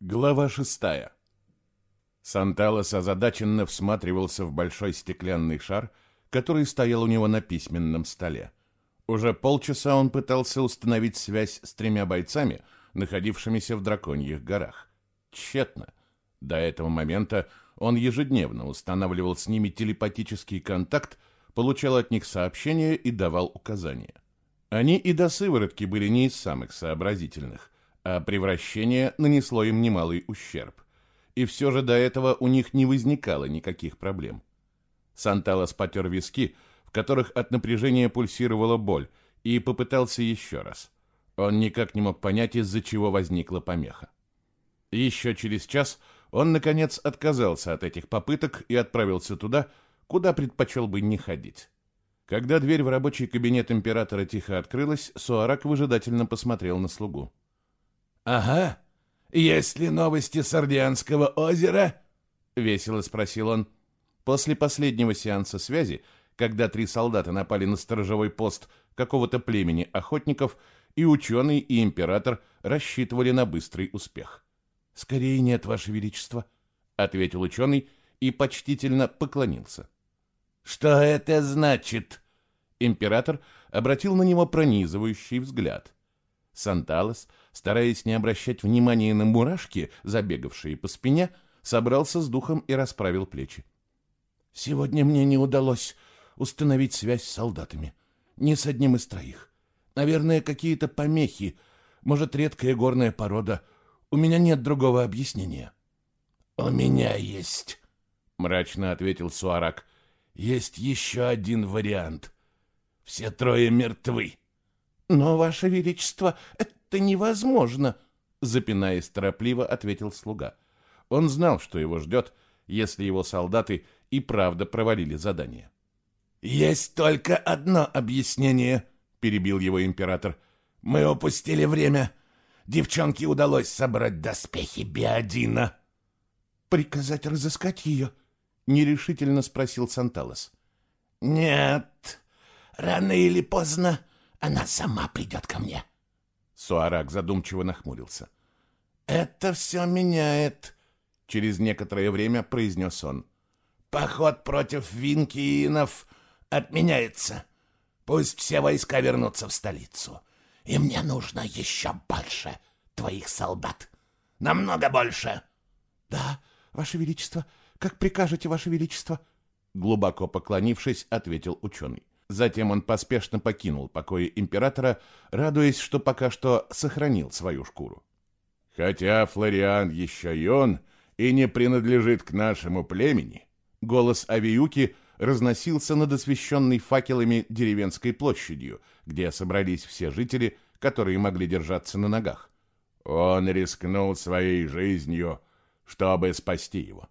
Глава шестая. Санталос озадаченно всматривался в большой стеклянный шар, который стоял у него на письменном столе. Уже полчаса он пытался установить связь с тремя бойцами, находившимися в Драконьих горах. Тщетно. До этого момента он ежедневно устанавливал с ними телепатический контакт, получал от них сообщения и давал указания. Они и до сыворотки были не из самых сообразительных, а превращение нанесло им немалый ущерб. И все же до этого у них не возникало никаких проблем. Санталос потер виски, в которых от напряжения пульсировала боль, и попытался еще раз. Он никак не мог понять, из-за чего возникла помеха. Еще через час он, наконец, отказался от этих попыток и отправился туда, куда предпочел бы не ходить. Когда дверь в рабочий кабинет императора тихо открылась, Суарак выжидательно посмотрел на слугу. «Ага. Есть ли новости с Ордианского озера?» — весело спросил он. После последнего сеанса связи, когда три солдата напали на сторожевой пост какого-то племени охотников, и ученый, и император рассчитывали на быстрый успех. «Скорее нет, Ваше Величество», — ответил ученый и почтительно поклонился. «Что это значит?» Император обратил на него пронизывающий взгляд. Санталос, стараясь не обращать внимания на мурашки, забегавшие по спине, собрался с духом и расправил плечи. «Сегодня мне не удалось установить связь с солдатами. Ни с одним из троих. Наверное, какие-то помехи. Может, редкая горная порода. У меня нет другого объяснения». «У меня есть», — мрачно ответил Суарак. Есть еще один вариант. Все трое мертвы. Но, Ваше Величество, это невозможно, запинаясь торопливо, ответил слуга. Он знал, что его ждет, если его солдаты и правда провалили задание. Есть только одно объяснение, перебил его император. Мы упустили время. Девчонке удалось собрать доспехи Биодина. Приказать разыскать ее? — нерешительно спросил Санталос. Нет, рано или поздно она сама придет ко мне. Суарак задумчиво нахмурился. Это все меняет, через некоторое время произнес он. Поход против винкиинов отменяется. Пусть все войска вернутся в столицу. И мне нужно еще больше твоих солдат. Намного больше. Да, Ваше Величество, как прикажете, Ваше Величество. Глубоко поклонившись, ответил ученый. Затем он поспешно покинул покои императора, радуясь, что пока что сохранил свою шкуру. Хотя Флориан еще юн и не принадлежит к нашему племени, голос Авиюки разносился над освещенной факелами деревенской площадью, где собрались все жители, которые могли держаться на ногах. Он рискнул своей жизнью, чтобы спасти его.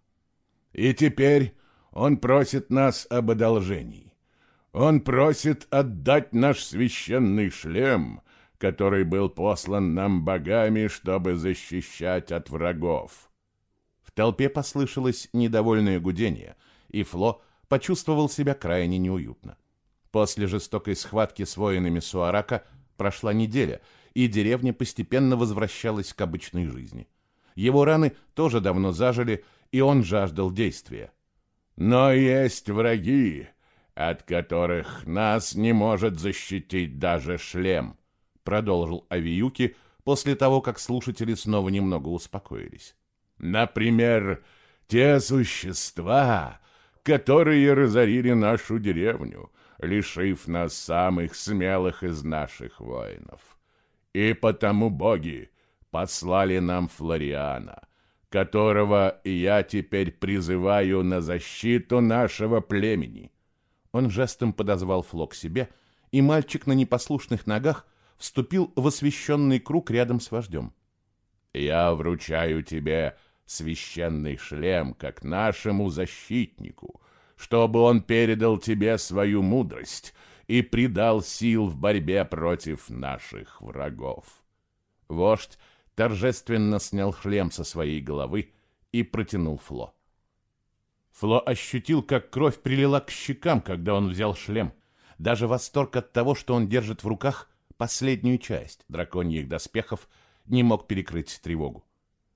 И теперь он просит нас об одолжении. Он просит отдать наш священный шлем, который был послан нам богами, чтобы защищать от врагов. В толпе послышалось недовольное гудение, и Фло почувствовал себя крайне неуютно. После жестокой схватки с воинами Суарака прошла неделя, и деревня постепенно возвращалась к обычной жизни. Его раны тоже давно зажили, и он жаждал действия. Но есть враги, от которых нас не может защитить даже шлем, продолжил Авиюки после того, как слушатели снова немного успокоились. Например, те существа, которые разорили нашу деревню, лишив нас самых смелых из наших воинов. И потому боги послали нам Флориана — которого я теперь призываю на защиту нашего племени. Он жестом подозвал Фло к себе, и мальчик на непослушных ногах вступил в освященный круг рядом с вождем. Я вручаю тебе священный шлем, как нашему защитнику, чтобы он передал тебе свою мудрость и придал сил в борьбе против наших врагов. Вождь торжественно снял шлем со своей головы и протянул Фло. Фло ощутил, как кровь прилила к щекам, когда он взял шлем. Даже восторг от того, что он держит в руках последнюю часть драконьих доспехов, не мог перекрыть тревогу.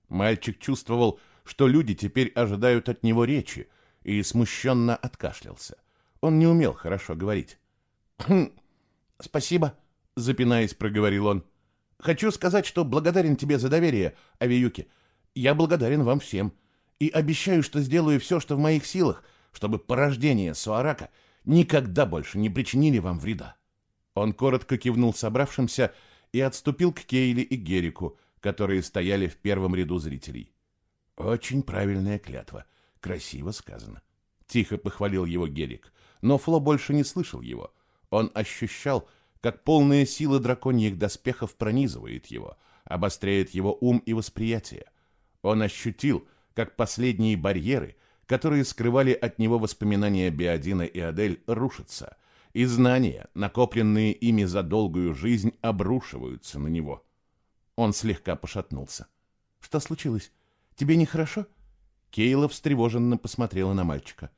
Мальчик чувствовал, что люди теперь ожидают от него речи, и смущенно откашлялся. Он не умел хорошо говорить. «Хм, «Спасибо», — запинаясь, проговорил он. «Хочу сказать, что благодарен тебе за доверие, Авиюки. Я благодарен вам всем. И обещаю, что сделаю все, что в моих силах, чтобы порождение Суарака никогда больше не причинили вам вреда». Он коротко кивнул собравшимся и отступил к Кейли и Герику, которые стояли в первом ряду зрителей. «Очень правильная клятва. Красиво сказано». Тихо похвалил его Герик, но Фло больше не слышал его. Он ощущал, как полная сила драконьих доспехов пронизывает его, обостряет его ум и восприятие. Он ощутил, как последние барьеры, которые скрывали от него воспоминания Биодина и Адель, рушатся, и знания, накопленные ими за долгую жизнь, обрушиваются на него. Он слегка пошатнулся. «Что случилось? Тебе нехорошо?» Кейла встревоженно посмотрела на мальчика.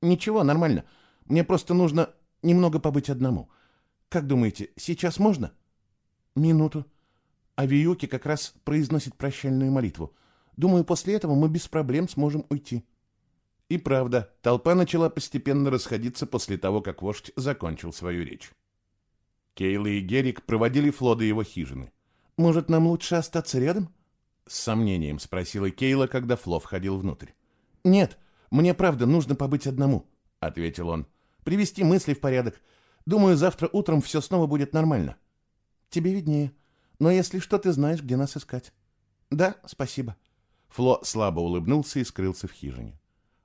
«Ничего, нормально. Мне просто нужно немного побыть одному. Как думаете, сейчас можно?» «Минуту. А Виюки как раз произносит прощальную молитву. Думаю, после этого мы без проблем сможем уйти». И правда, толпа начала постепенно расходиться после того, как вождь закончил свою речь. Кейла и Герик проводили Фло до его хижины. «Может, нам лучше остаться рядом?» С сомнением спросила Кейла, когда Фло входил внутрь. «Нет, мне правда нужно побыть одному», — ответил он. «Привести мысли в порядок. Думаю, завтра утром все снова будет нормально». «Тебе виднее. Но если что, ты знаешь, где нас искать». «Да, спасибо». Фло слабо улыбнулся и скрылся в хижине.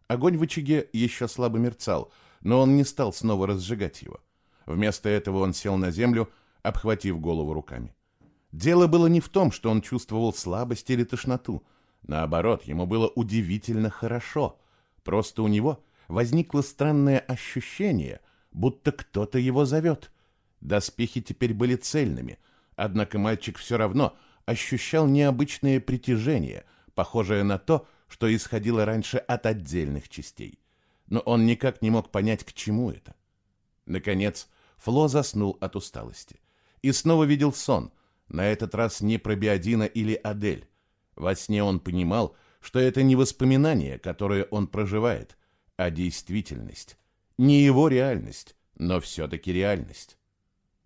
Огонь в очаге еще слабо мерцал, но он не стал снова разжигать его. Вместо этого он сел на землю, обхватив голову руками. Дело было не в том, что он чувствовал слабость или тошноту. Наоборот, ему было удивительно хорошо. Просто у него возникло странное ощущение, будто кто-то его зовет. Доспехи теперь были цельными, однако мальчик все равно ощущал необычное притяжение, похожее на то, что исходило раньше от отдельных частей. Но он никак не мог понять, к чему это. Наконец, Фло заснул от усталости. И снова видел сон, на этот раз не про Биодина или Адель. Во сне он понимал, что это не воспоминания, которые он проживает, а действительность. Не его реальность, но все-таки реальность.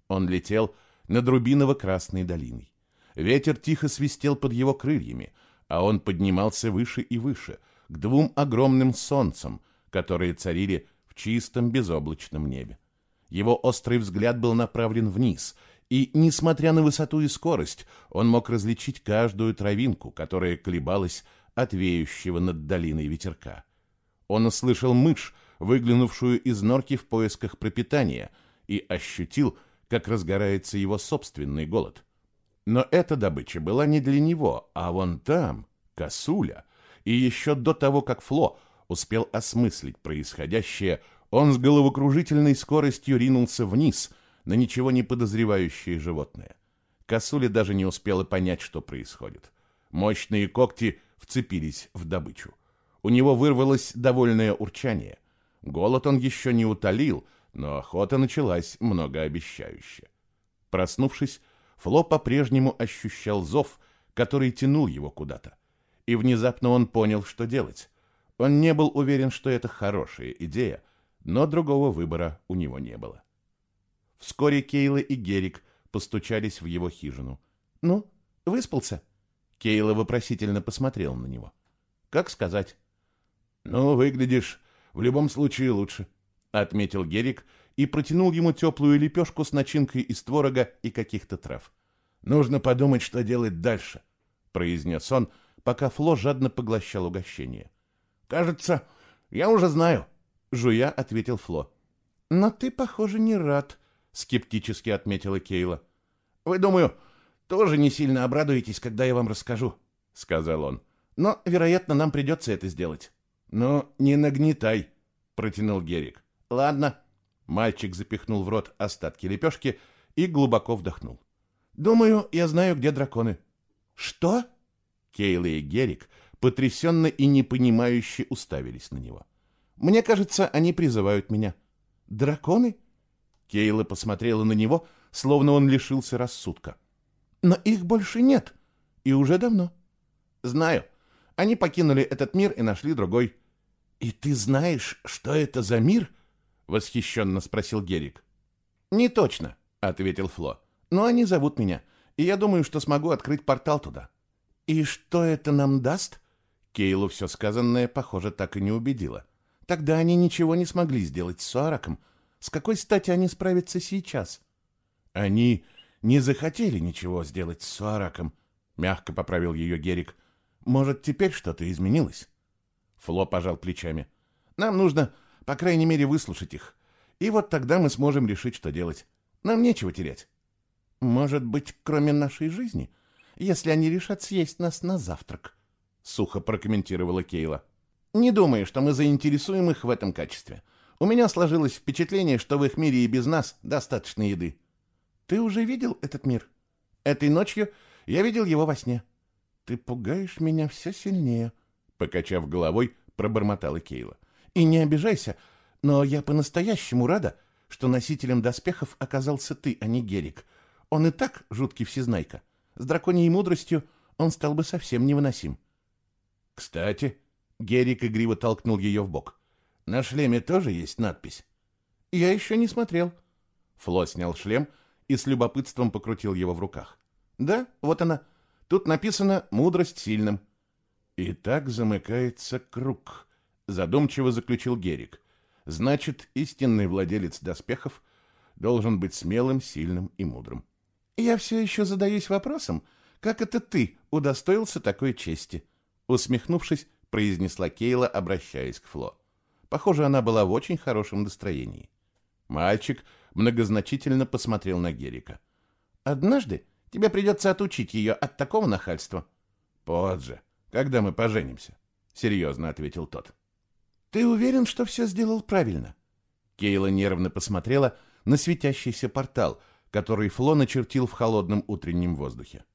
Он летел над Рубиново-Красной долиной. Ветер тихо свистел под его крыльями, а он поднимался выше и выше, к двум огромным солнцам, которые царили в чистом безоблачном небе. Его острый взгляд был направлен вниз, и, несмотря на высоту и скорость, он мог различить каждую травинку, которая колебалась от веющего над долиной ветерка. Он услышал мышь, выглянувшую из норки в поисках пропитания, и ощутил, как разгорается его собственный голод. Но эта добыча была не для него, а вон там, косуля. И еще до того, как Фло успел осмыслить происходящее, он с головокружительной скоростью ринулся вниз на ничего не подозревающее животное. Косуля даже не успела понять, что происходит. Мощные когти вцепились в добычу. У него вырвалось довольное урчание. Голод он еще не утолил, но охота началась многообещающе. Проснувшись, Фло по-прежнему ощущал зов, который тянул его куда-то. И внезапно он понял, что делать. Он не был уверен, что это хорошая идея, но другого выбора у него не было. Вскоре Кейла и Герик постучались в его хижину. «Ну, выспался?» Кейла вопросительно посмотрел на него. «Как сказать?» «Ну, выглядишь в любом случае лучше», — отметил Герик и протянул ему теплую лепешку с начинкой из творога и каких-то трав. «Нужно подумать, что делать дальше», — произнес он, пока Фло жадно поглощал угощение. «Кажется, я уже знаю», — жуя ответил Фло. «Но ты, похоже, не рад», — скептически отметила Кейла. «Вы, думаю, тоже не сильно обрадуетесь, когда я вам расскажу», — сказал он. «Но, вероятно, нам придется это сделать». «Ну, не нагнетай», — протянул Герик. «Ладно». Мальчик запихнул в рот остатки лепешки и глубоко вдохнул. «Думаю, я знаю, где драконы». «Что?» Кейла и Герик потрясенно и непонимающе уставились на него. «Мне кажется, они призывают меня». «Драконы?» Кейла посмотрела на него, словно он лишился рассудка. «Но их больше нет. И уже давно». Знаю. Они покинули этот мир и нашли другой. И ты знаешь, что это за мир? Восхищенно спросил Герик. Не точно, ответил Фло. Но они зовут меня, и я думаю, что смогу открыть портал туда. И что это нам даст? Кейлу все сказанное, похоже, так и не убедило. Тогда они ничего не смогли сделать с Суараком. С какой стати они справятся сейчас? Они не захотели ничего сделать с Суараком, мягко поправил ее Герик. Может, теперь что-то изменилось? Фло пожал плечами. Нам нужно, по крайней мере, выслушать их. И вот тогда мы сможем решить, что делать. Нам нечего терять. Может быть, кроме нашей жизни, если они решат съесть нас на завтрак, сухо прокомментировала Кейла. Не думаю, что мы заинтересуем их в этом качестве. У меня сложилось впечатление, что в их мире и без нас достаточно еды. Ты уже видел этот мир? Этой ночью я видел его во сне. Ты пугаешь меня все сильнее, покачав головой, пробормотала Кейла. И не обижайся, но я по-настоящему рада, что носителем доспехов оказался ты, а не Герик. Он и так жуткий всезнайка. С драконьей мудростью он стал бы совсем невыносим. Кстати, Герик игриво толкнул ее в бок. На шлеме тоже есть надпись. Я еще не смотрел. Фло снял шлем и с любопытством покрутил его в руках. Да, вот она. Тут написано «Мудрость сильным». «И так замыкается круг», — задумчиво заключил Герик. «Значит, истинный владелец доспехов должен быть смелым, сильным и мудрым». «Я все еще задаюсь вопросом, как это ты удостоился такой чести?» Усмехнувшись, произнесла Кейла, обращаясь к Фло. Похоже, она была в очень хорошем настроении. Мальчик многозначительно посмотрел на Герика. «Однажды Тебе придется отучить ее от такого нахальства. Позже, когда мы поженимся, серьезно ответил тот. Ты уверен, что все сделал правильно? Кейла нервно посмотрела на светящийся портал, который Фло начертил в холодном утреннем воздухе.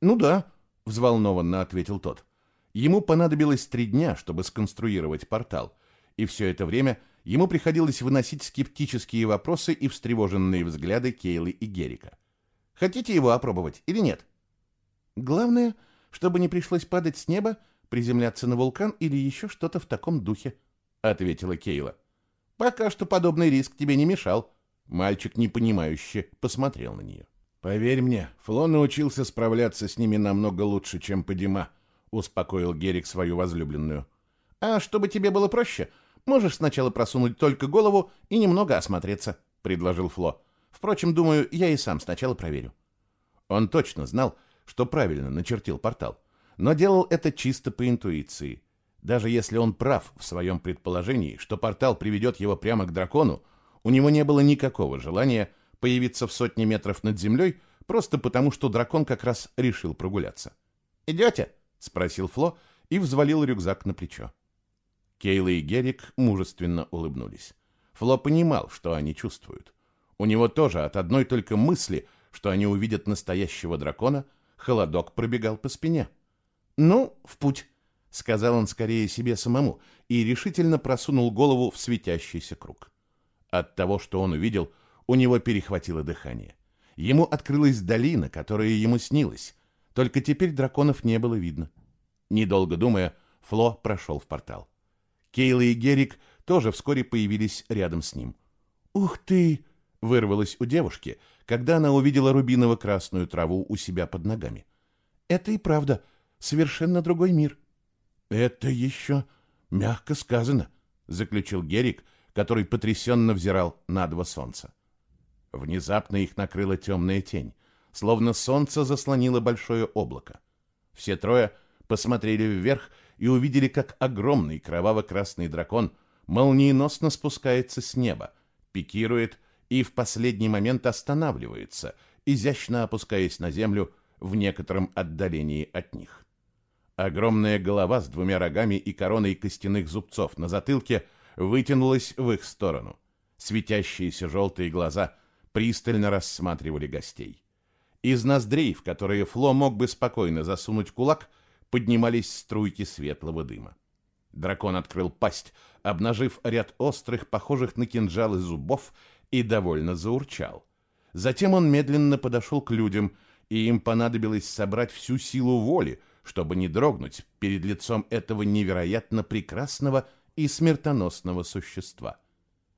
Ну да, взволнованно ответил тот. Ему понадобилось три дня, чтобы сконструировать портал, и все это время ему приходилось выносить скептические вопросы и встревоженные взгляды Кейлы и Герика. Хотите его опробовать или нет? Главное, чтобы не пришлось падать с неба, приземляться на вулкан или еще что-то в таком духе, ответила Кейла. Пока что подобный риск тебе не мешал. Мальчик непонимающе посмотрел на нее. Поверь мне, Фло научился справляться с ними намного лучше, чем Падима, успокоил Герик свою возлюбленную. А чтобы тебе было проще, можешь сначала просунуть только голову и немного осмотреться, предложил Фло. Впрочем, думаю, я и сам сначала проверю. Он точно знал, что правильно начертил портал, но делал это чисто по интуиции. Даже если он прав в своем предположении, что портал приведет его прямо к дракону, у него не было никакого желания появиться в сотне метров над землей, просто потому, что дракон как раз решил прогуляться. «Идете?» — спросил Фло и взвалил рюкзак на плечо. Кейла и Герик мужественно улыбнулись. Фло понимал, что они чувствуют. У него тоже от одной только мысли, что они увидят настоящего дракона, холодок пробегал по спине. «Ну, в путь», — сказал он скорее себе самому и решительно просунул голову в светящийся круг. От того, что он увидел, у него перехватило дыхание. Ему открылась долина, которая ему снилась, только теперь драконов не было видно. Недолго думая, Фло прошел в портал. Кейла и Герик тоже вскоре появились рядом с ним. «Ух ты!» вырвалось у девушки, когда она увидела рубиново-красную траву у себя под ногами. Это и правда совершенно другой мир. Это еще мягко сказано, заключил Герик, который потрясенно взирал на два солнца. Внезапно их накрыла темная тень, словно солнце заслонило большое облако. Все трое посмотрели вверх и увидели, как огромный кроваво-красный дракон молниеносно спускается с неба, пикирует и в последний момент останавливается, изящно опускаясь на землю в некотором отдалении от них. Огромная голова с двумя рогами и короной костяных зубцов на затылке вытянулась в их сторону. Светящиеся желтые глаза пристально рассматривали гостей. Из ноздрей, в которые Фло мог бы спокойно засунуть кулак, поднимались струйки светлого дыма. Дракон открыл пасть, обнажив ряд острых, похожих на кинжалы зубов, и довольно заурчал. Затем он медленно подошел к людям, и им понадобилось собрать всю силу воли, чтобы не дрогнуть перед лицом этого невероятно прекрасного и смертоносного существа.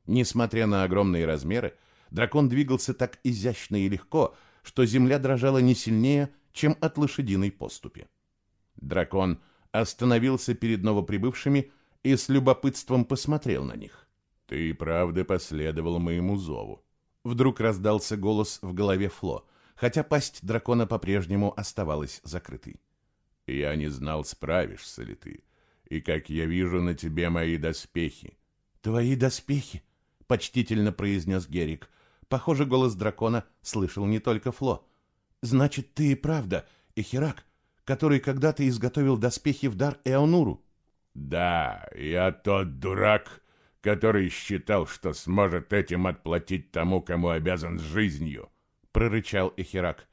Несмотря на огромные размеры, дракон двигался так изящно и легко, что земля дрожала не сильнее, чем от лошадиной поступи. Дракон остановился перед новоприбывшими и с любопытством посмотрел на них. «Ты правда последовал моему зову?» Вдруг раздался голос в голове Фло, хотя пасть дракона по-прежнему оставалась закрытой. «Я не знал, справишься ли ты, и, как я вижу, на тебе мои доспехи». «Твои доспехи?» — почтительно произнес Герик. Похоже, голос дракона слышал не только Фло. «Значит, ты и правда Эхирак, который когда-то изготовил доспехи в дар Эонуру?» «Да, я тот дурак, который считал, что сможет этим отплатить тому, кому обязан жизнью, прорычал Эхирак.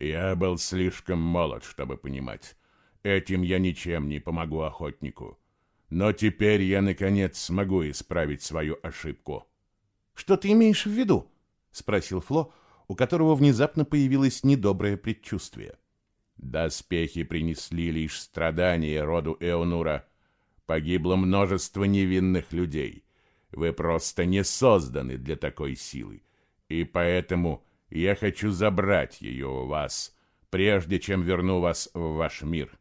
Я был слишком молод, чтобы понимать. Этим я ничем не помогу охотнику. Но теперь я наконец смогу исправить свою ошибку. Что ты имеешь в виду? спросил Фло, у которого внезапно появилось недоброе предчувствие. Доспехи принесли лишь страдания роду Эонура. Погибло множество невинных людей. Вы просто не созданы для такой силы, и поэтому я хочу забрать ее у вас, прежде чем верну вас в ваш мир».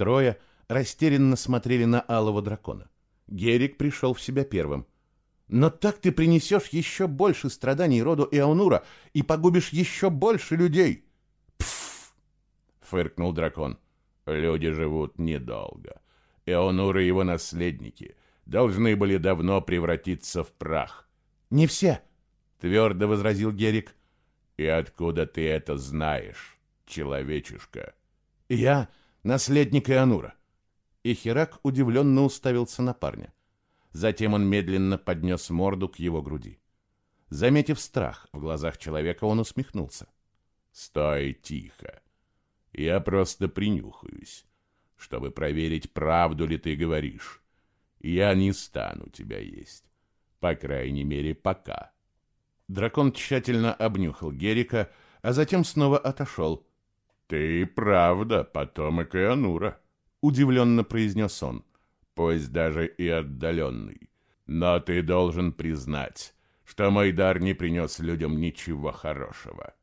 Трое растерянно смотрели на алого дракона. Герик пришел в себя первым. «Но так ты принесешь еще больше страданий роду Эонура и погубишь еще больше людей!» «Пф!» — фыркнул дракон. «Люди живут недолго. Эонур и его наследники должны были давно превратиться в прах. «Не все», — твердо возразил Герик. «И откуда ты это знаешь, человечишка?» «Я наследник Ионура». И Херак удивленно уставился на парня. Затем он медленно поднес морду к его груди. Заметив страх в глазах человека, он усмехнулся. «Стой тихо. Я просто принюхаюсь, чтобы проверить, правду ли ты говоришь я не стану тебя есть. По крайней мере, пока. Дракон тщательно обнюхал Герика, а затем снова отошел. «Ты правда потомок Ионура», — удивленно произнес он, пусть даже и отдаленный. «Но ты должен признать, что мой дар не принес людям ничего хорошего».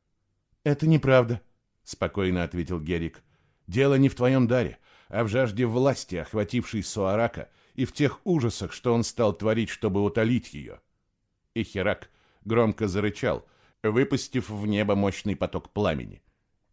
«Это неправда», — спокойно ответил Герик. «Дело не в твоем даре, а в жажде власти, охватившей Суарака и в тех ужасах, что он стал творить, чтобы утолить ее. И Херак громко зарычал, выпустив в небо мощный поток пламени.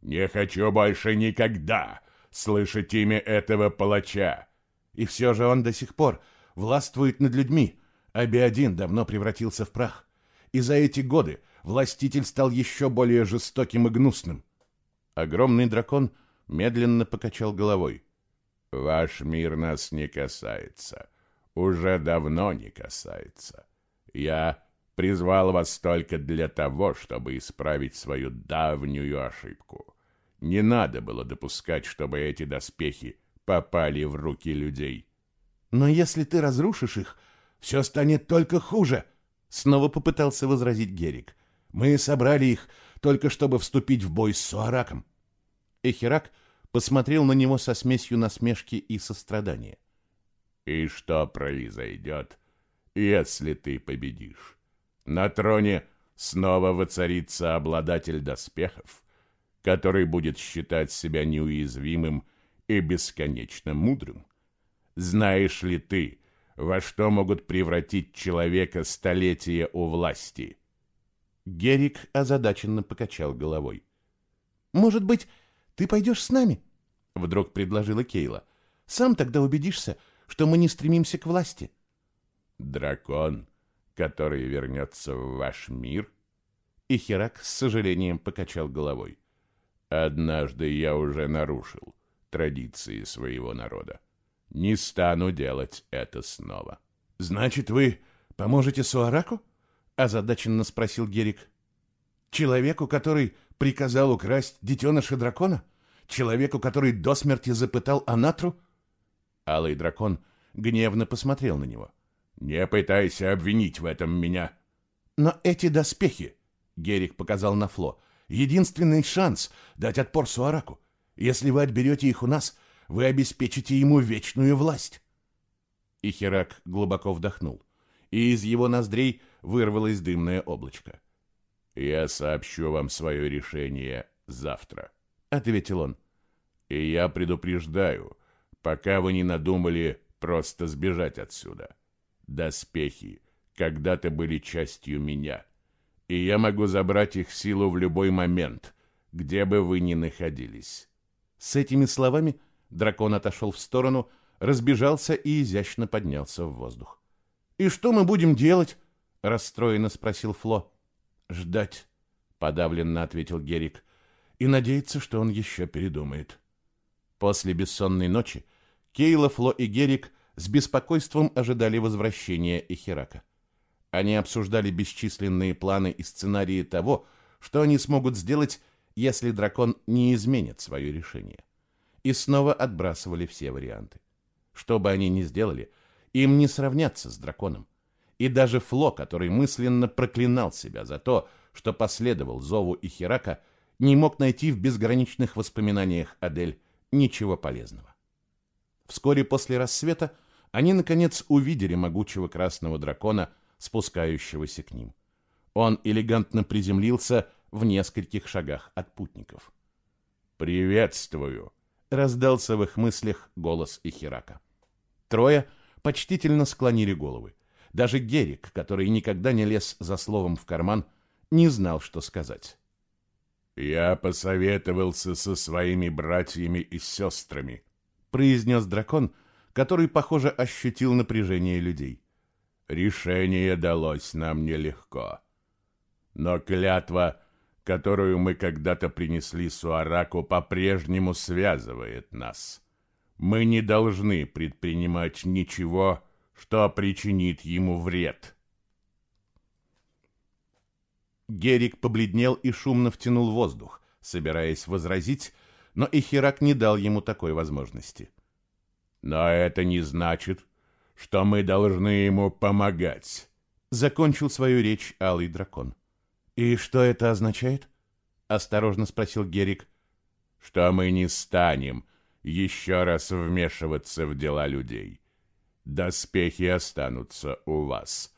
«Не хочу больше никогда слышать имя этого палача!» И все же он до сих пор властвует над людьми, а Биодин давно превратился в прах. И за эти годы властитель стал еще более жестоким и гнусным. Огромный дракон медленно покачал головой. Ваш мир нас не касается. Уже давно не касается. Я призвал вас только для того, чтобы исправить свою давнюю ошибку. Не надо было допускать, чтобы эти доспехи попали в руки людей. Но если ты разрушишь их, все станет только хуже, снова попытался возразить Герик. Мы собрали их только чтобы вступить в бой с Суараком. Эхирак — посмотрел на него со смесью насмешки и сострадания. «И что произойдет, если ты победишь? На троне снова воцарится обладатель доспехов, который будет считать себя неуязвимым и бесконечно мудрым? Знаешь ли ты, во что могут превратить человека столетия у власти?» Герик озадаченно покачал головой. «Может быть, ты пойдешь с нами?» — вдруг предложила Кейла. «Сам тогда убедишься, что мы не стремимся к власти». «Дракон, который вернется в ваш мир?» И Херак с сожалением покачал головой. «Однажды я уже нарушил традиции своего народа. Не стану делать это снова». «Значит, вы поможете Суараку?» — озадаченно спросил Герик. «Человеку, который приказал украсть детеныша дракона? Человеку, который до смерти запытал Анатру?» Алый дракон гневно посмотрел на него. «Не пытайся обвинить в этом меня!» «Но эти доспехи...» — Герик показал на Фло. «Единственный шанс дать отпор Суараку. Если вы отберете их у нас, вы обеспечите ему вечную власть. И Херак глубоко вдохнул, и из его ноздрей вырвалось дымное облачко. «Я сообщу вам свое решение завтра», — ответил он. «И я предупреждаю, пока вы не надумали просто сбежать отсюда. Доспехи когда-то были частью меня, и я могу забрать их силу в любой момент, где бы вы ни находились». С этими словами дракон отошел в сторону, разбежался и изящно поднялся в воздух. «И что мы будем делать?» — расстроенно спросил Фло. «Ждать», — подавленно ответил Герик, — «и надеяться, что он еще передумает». После бессонной ночи Кейла, Фло и Герик с беспокойством ожидали возвращения Эхирака. Они обсуждали бесчисленные планы и сценарии того, что они смогут сделать, если дракон не изменит свое решение. И снова отбрасывали все варианты. Что бы они ни сделали, им не сравняться с драконом. И даже Фло, который мысленно проклинал себя за то, что последовал зову Ихирака, не мог найти в безграничных воспоминаниях Адель ничего полезного. Вскоре после рассвета они, наконец, увидели могучего красного дракона, спускающегося к ним. Он элегантно приземлился в нескольких шагах от путников. «Приветствую!» — раздался в их мыслях голос Ихирака. Трое почтительно склонили головы. Даже Герик, который никогда не лез за словом в карман, не знал, что сказать. «Я посоветовался со своими братьями и сестрами», — произнес дракон, который, похоже, ощутил напряжение людей. «Решение далось нам нелегко. Но клятва, которую мы когда-то принесли Суараку, по-прежнему связывает нас. Мы не должны предпринимать ничего, что причинит ему вред. Герик побледнел и шумно втянул воздух, собираясь возразить, но Ихирак не дал ему такой возможности. «Но это не значит, что мы должны ему помогать», — закончил свою речь Алый Дракон. «И что это означает?» — осторожно спросил Герик. «Что мы не станем еще раз вмешиваться в дела людей. Доспехи останутся у вас.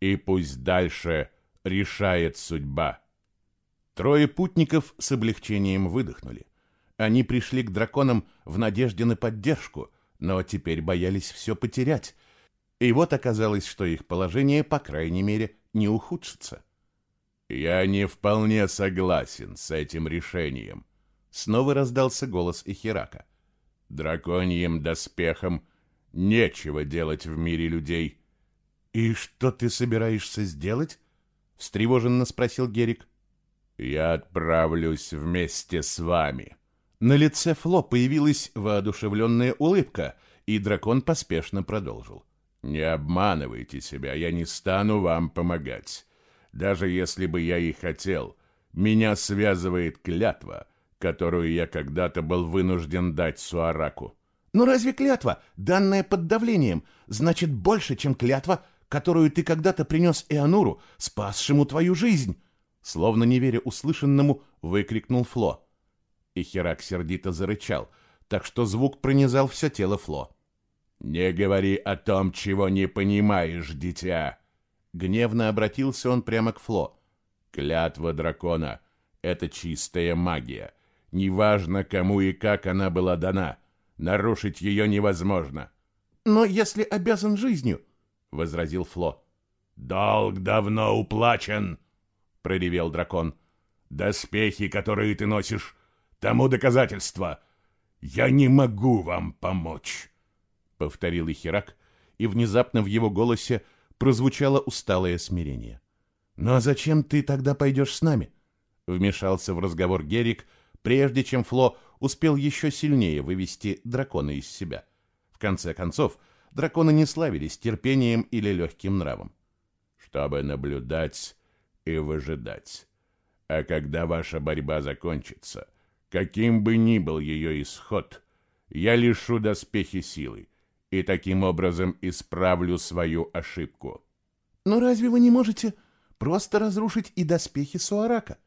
И пусть дальше решает судьба. Трое путников с облегчением выдохнули. Они пришли к драконам в надежде на поддержку, но теперь боялись все потерять. И вот оказалось, что их положение, по крайней мере, не ухудшится. «Я не вполне согласен с этим решением», — снова раздался голос Ихирака. Драконьим доспехом нечего делать в мире людей. И что ты собираешься сделать? встревоженно спросил Герик. Я отправлюсь вместе с вами. На лице Фло появилась воодушевленная улыбка, и дракон поспешно продолжил. Не обманывайте себя, я не стану вам помогать. Даже если бы я и хотел, меня связывает клятва, которую я когда-то был вынужден дать Суараку. Но разве клятва, данная под давлением, значит больше, чем клятва, которую ты когда-то принес Эонуру, спасшему твою жизнь? Словно не веря услышанному, выкрикнул Фло. И Херак сердито зарычал, так что звук пронизал все тело Фло. «Не говори о том, чего не понимаешь, дитя!» Гневно обратился он прямо к Фло. «Клятва дракона — это чистая магия. Неважно, кому и как она была дана, нарушить ее невозможно. «Но если обязан жизнью», — возразил Фло. «Долг давно уплачен», — проревел дракон. «Доспехи, которые ты носишь, тому доказательство. Я не могу вам помочь», — повторил Ихирак, и внезапно в его голосе прозвучало усталое смирение. «Ну а зачем ты тогда пойдешь с нами?» — вмешался в разговор Герик, прежде чем Фло успел еще сильнее вывести дракона из себя. В конце концов, драконы не славились терпением или легким нравом. «Чтобы наблюдать и выжидать. А когда ваша борьба закончится, каким бы ни был ее исход, я лишу доспехи силы и таким образом исправлю свою ошибку». «Но разве вы не можете просто разрушить и доспехи Суарака?»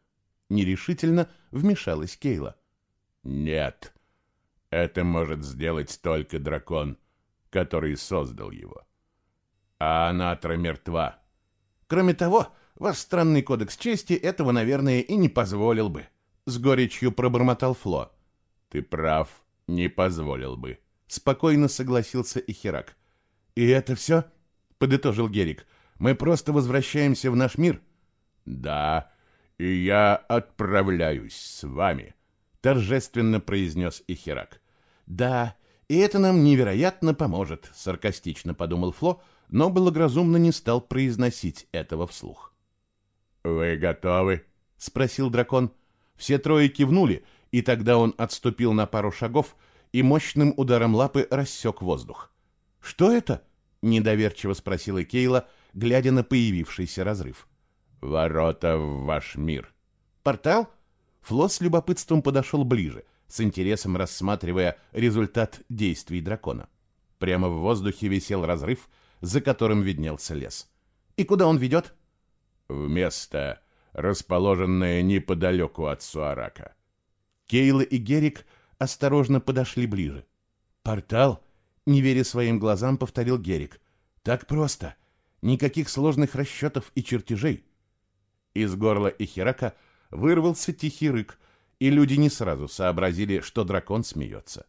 Нерешительно вмешалась Кейла. Нет. Это может сделать только дракон, который создал его. А Анатра мертва. Кроме того, ваш странный кодекс чести этого, наверное, и не позволил бы. С горечью пробормотал Фло. Ты прав, не позволил бы. Спокойно согласился и Херак. И это все? Подытожил Герик. Мы просто возвращаемся в наш мир. Да, и я отправляюсь с вами, торжественно произнес Ихерак. Да, и это нам невероятно поможет, саркастично подумал Фло, но благоразумно не стал произносить этого вслух. Вы готовы? спросил дракон. Все трое кивнули, и тогда он отступил на пару шагов и мощным ударом лапы рассек воздух. Что это? недоверчиво спросила Кейла, глядя на появившийся разрыв. Ворота в ваш мир. Портал? Фло с любопытством подошел ближе, с интересом рассматривая результат действий дракона. Прямо в воздухе висел разрыв, за которым виднелся лес. И куда он ведет? В место, расположенное неподалеку от Суарака. Кейла и Герик осторожно подошли ближе. «Портал?» — не веря своим глазам, повторил Герик. «Так просто. Никаких сложных расчетов и чертежей. Из горла Ихирака вырвался тихий рык, и люди не сразу сообразили, что дракон смеется.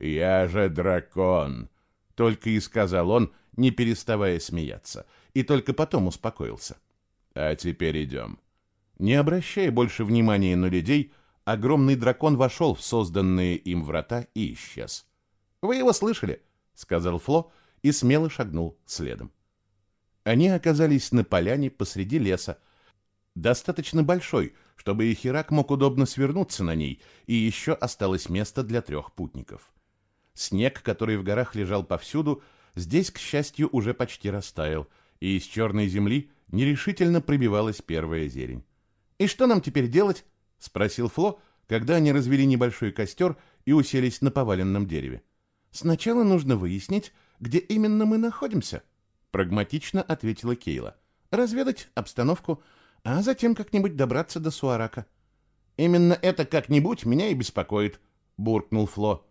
«Я же дракон!» — только и сказал он, не переставая смеяться, и только потом успокоился. «А теперь идем». Не обращая больше внимания на людей, огромный дракон вошел в созданные им врата и исчез. «Вы его слышали?» — сказал Фло и смело шагнул следом. Они оказались на поляне посреди леса, достаточно большой, чтобы Ихирак мог удобно свернуться на ней, и еще осталось место для трех путников. Снег, который в горах лежал повсюду, здесь, к счастью, уже почти растаял, и из черной земли нерешительно пробивалась первая зелень. «И что нам теперь делать?» — спросил Фло, когда они развели небольшой костер и уселись на поваленном дереве. «Сначала нужно выяснить, где именно мы находимся», — прагматично ответила Кейла. «Разведать обстановку, а затем как-нибудь добраться до Суарака. Именно это как-нибудь меня и беспокоит, буркнул Фло.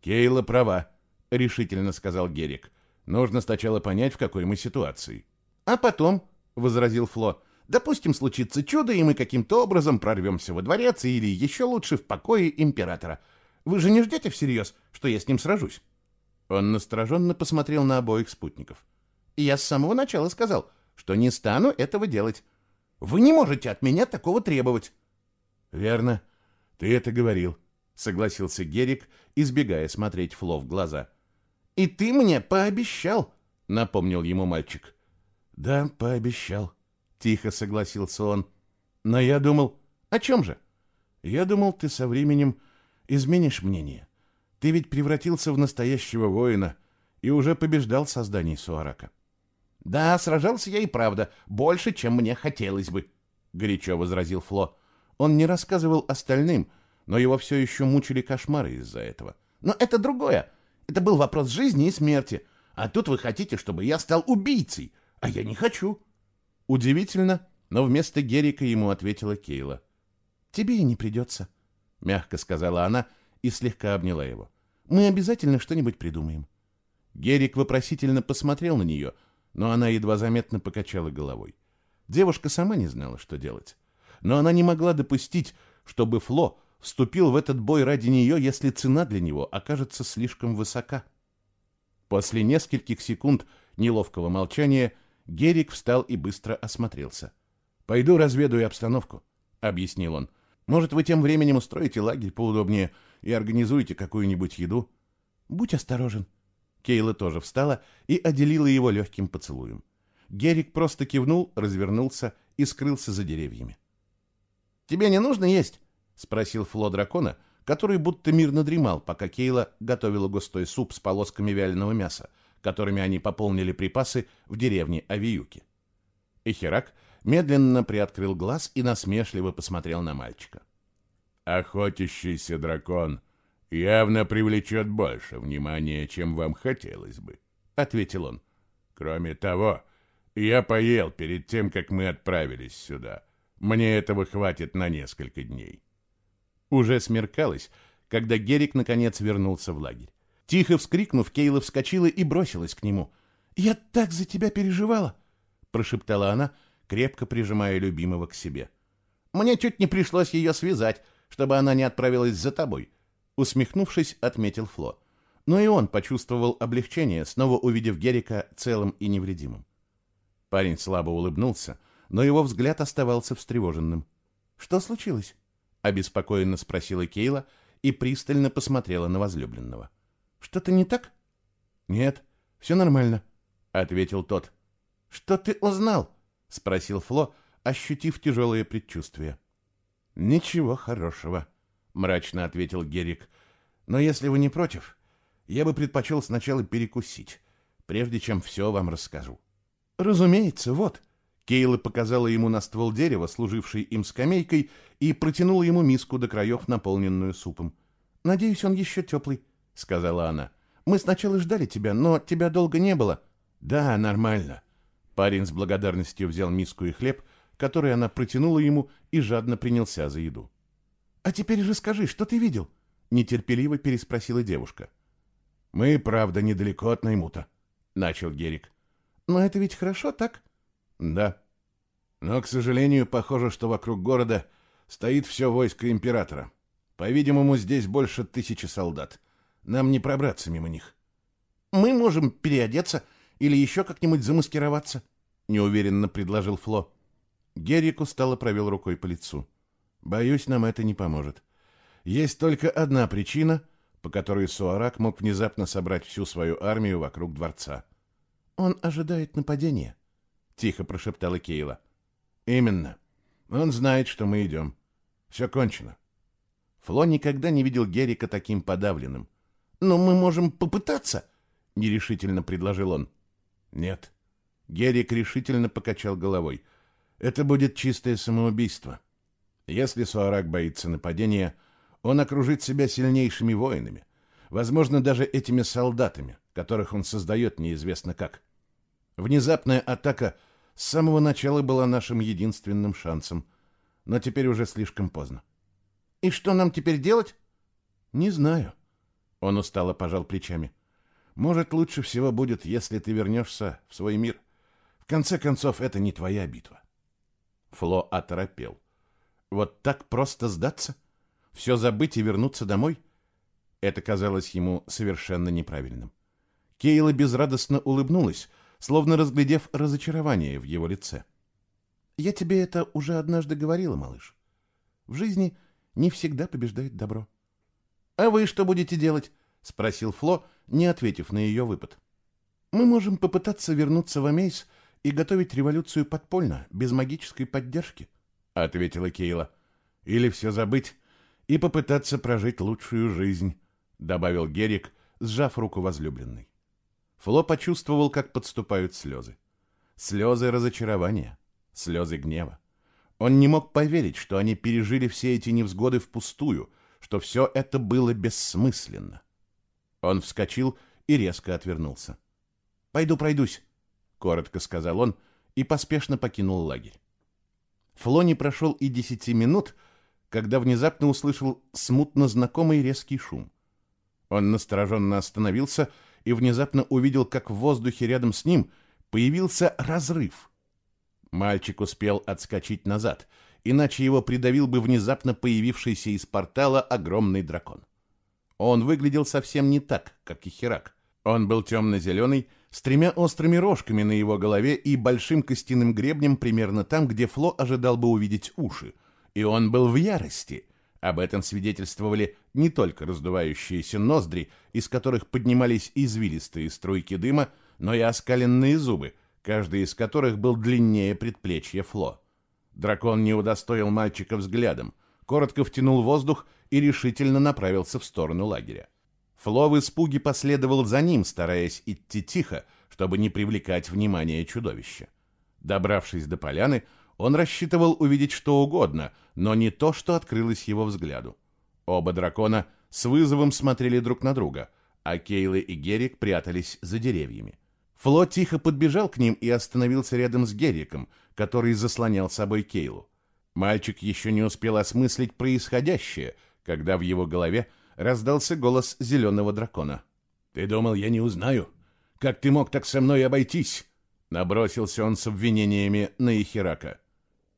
Кейла права, решительно сказал Герик. Нужно сначала понять, в какой мы ситуации. А потом, возразил Фло, допустим, случится чудо, и мы каким-то образом прорвемся во дворец или еще лучше в покое императора. Вы же не ждете всерьез, что я с ним сражусь? Он настороженно посмотрел на обоих спутников. И я с самого начала сказал, что не стану этого делать. Вы не можете от меня такого требовать. Верно. Ты это говорил, согласился Герик, избегая смотреть Фло в глаза. И ты мне пообещал, напомнил ему мальчик. Да, пообещал, тихо согласился он. Но я думал, о чем же? Я думал, ты со временем изменишь мнение. Ты ведь превратился в настоящего воина и уже побеждал созданий Суарака. Да, сражался я и правда, больше, чем мне хотелось бы, горячо возразил Фло. Он не рассказывал остальным, но его все еще мучили кошмары из-за этого. Но это другое. Это был вопрос жизни и смерти. А тут вы хотите, чтобы я стал убийцей, а я не хочу. Удивительно, но вместо Герика ему ответила Кейла. Тебе и не придется, мягко сказала она и слегка обняла его. Мы обязательно что-нибудь придумаем. Герик вопросительно посмотрел на нее, но она едва заметно покачала головой. Девушка сама не знала, что делать. Но она не могла допустить, чтобы Фло вступил в этот бой ради нее, если цена для него окажется слишком высока. После нескольких секунд неловкого молчания Герик встал и быстро осмотрелся. «Пойду разведаю обстановку», — объяснил он. «Может, вы тем временем устроите лагерь поудобнее и организуете какую-нибудь еду?» «Будь осторожен», Кейла тоже встала и отделила его легким поцелуем. Герик просто кивнул, развернулся и скрылся за деревьями. «Тебе не нужно есть?» — спросил Фло дракона, который будто мирно дремал, пока Кейла готовила густой суп с полосками вяленого мяса, которыми они пополнили припасы в деревне Авиюки. Эхерак медленно приоткрыл глаз и насмешливо посмотрел на мальчика. «Охотящийся дракон явно привлечет больше внимания, чем вам хотелось бы», — ответил он. «Кроме того, я поел перед тем, как мы отправились сюда. Мне этого хватит на несколько дней». Уже смеркалось, когда Герик наконец вернулся в лагерь. Тихо вскрикнув, Кейла вскочила и бросилась к нему. «Я так за тебя переживала!» — прошептала она, крепко прижимая любимого к себе. «Мне чуть не пришлось ее связать, чтобы она не отправилась за тобой», — усмехнувшись, отметил Фло. Но и он почувствовал облегчение, снова увидев Герика целым и невредимым. Парень слабо улыбнулся, но его взгляд оставался встревоженным. «Что случилось?» — обеспокоенно спросила Кейла и пристально посмотрела на возлюбленного. «Что-то не так?» «Нет, все нормально», — ответил тот. «Что ты узнал?» — спросил Фло, ощутив тяжелое предчувствие. «Ничего хорошего», — мрачно ответил Герик. «Но если вы не против, я бы предпочел сначала перекусить, прежде чем все вам расскажу». «Разумеется, вот». Кейла показала ему на ствол дерева, служивший им скамейкой, и протянула ему миску до краев, наполненную супом. «Надеюсь, он еще теплый», — сказала она. «Мы сначала ждали тебя, но тебя долго не было». «Да, нормально». Парень с благодарностью взял миску и хлеб, который она протянула ему, и жадно принялся за еду. «А теперь же скажи, что ты видел?» — нетерпеливо переспросила девушка. «Мы, правда, недалеко от Наймута», — начал Герик. Но это ведь хорошо, так? Да. Но, к сожалению, похоже, что вокруг города стоит все войско императора. По-видимому, здесь больше тысячи солдат. Нам не пробраться мимо них. Мы можем переодеться или еще как-нибудь замаскироваться, неуверенно предложил Фло. Герик устало провел рукой по лицу. Боюсь, нам это не поможет. Есть только одна причина, по которой Суарак мог внезапно собрать всю свою армию вокруг дворца. «Он ожидает нападения», — тихо прошептала Кейла. «Именно. Он знает, что мы идем. Все кончено». Фло никогда не видел Герика таким подавленным. «Но мы можем попытаться», — нерешительно предложил он. «Нет». Герик решительно покачал головой. «Это будет чистое самоубийство. Если Суарак боится нападения, он окружит себя сильнейшими воинами, возможно, даже этими солдатами, которых он создает неизвестно как. Внезапная атака с самого начала была нашим единственным шансом, но теперь уже слишком поздно. И что нам теперь делать? Не знаю. Он устало пожал плечами. Может, лучше всего будет, если ты вернешься в свой мир. В конце концов, это не твоя битва. Фло оторопел. Вот так просто сдаться? Все забыть и вернуться домой? Это казалось ему совершенно неправильным. Кейла безрадостно улыбнулась, словно разглядев разочарование в его лице. «Я тебе это уже однажды говорила, малыш. В жизни не всегда побеждает добро». «А вы что будете делать?» — спросил Фло, не ответив на ее выпад. «Мы можем попытаться вернуться в Амейс и готовить революцию подпольно, без магической поддержки», — ответила Кейла. «Или все забыть и попытаться прожить лучшую жизнь», — добавил Герик, сжав руку возлюбленной. Фло почувствовал, как подступают слезы. Слезы разочарования, слезы гнева. Он не мог поверить, что они пережили все эти невзгоды впустую, что все это было бессмысленно. Он вскочил и резко отвернулся. «Пойду пройдусь», — коротко сказал он и поспешно покинул лагерь. Фло не прошел и десяти минут, когда внезапно услышал смутно знакомый резкий шум. Он настороженно остановился и внезапно увидел, как в воздухе рядом с ним появился разрыв. Мальчик успел отскочить назад, иначе его придавил бы внезапно появившийся из портала огромный дракон. Он выглядел совсем не так, как и Херак. Он был темно-зеленый, с тремя острыми рожками на его голове и большим костяным гребнем примерно там, где Фло ожидал бы увидеть уши. И он был в ярости — об этом свидетельствовали не только раздувающиеся ноздри, из которых поднимались извилистые струйки дыма, но и оскаленные зубы, каждый из которых был длиннее предплечья Фло. Дракон не удостоил мальчика взглядом, коротко втянул воздух и решительно направился в сторону лагеря. Фло в испуге последовал за ним, стараясь идти тихо, чтобы не привлекать внимание чудовища. Добравшись до поляны, он рассчитывал увидеть что угодно, но не то, что открылось его взгляду. Оба дракона с вызовом смотрели друг на друга, а Кейлы и Герик прятались за деревьями. Фло тихо подбежал к ним и остановился рядом с Гериком, который заслонял собой Кейлу. Мальчик еще не успел осмыслить происходящее, когда в его голове раздался голос зеленого дракона. «Ты думал, я не узнаю? Как ты мог так со мной обойтись?» Набросился он с обвинениями на Ихирака.